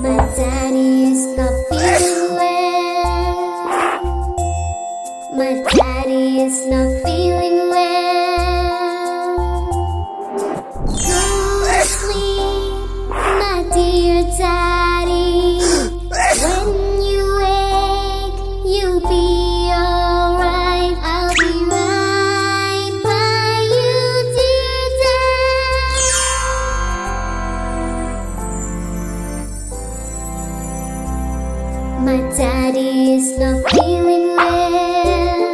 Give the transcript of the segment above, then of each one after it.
My daddy is not feeling well. My daddy is not feeling well. My daddy is not feeling well.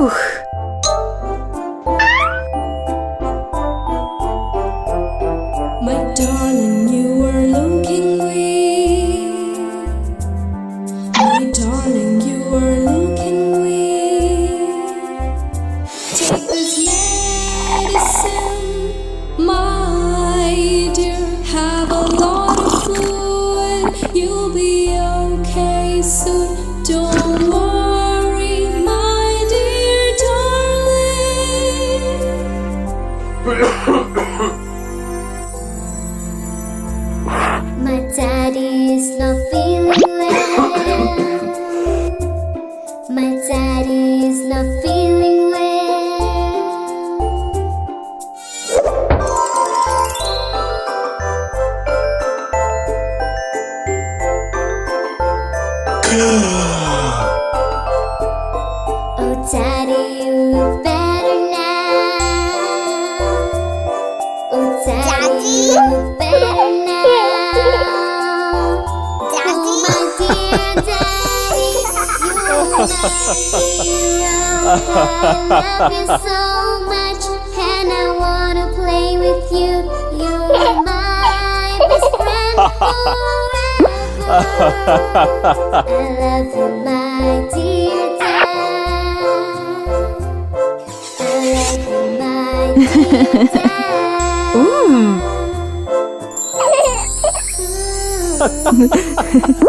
My darling, you are looking weak. My darling, you are looking weak. Take this medicine, my dear. Have a fluid. You'll be Oh, daddy, you better now. Oh, daddy, look better now. Oh, my dear daddy, you're my hero. I love you so I love you, my dear dad. I love you, my dear dad.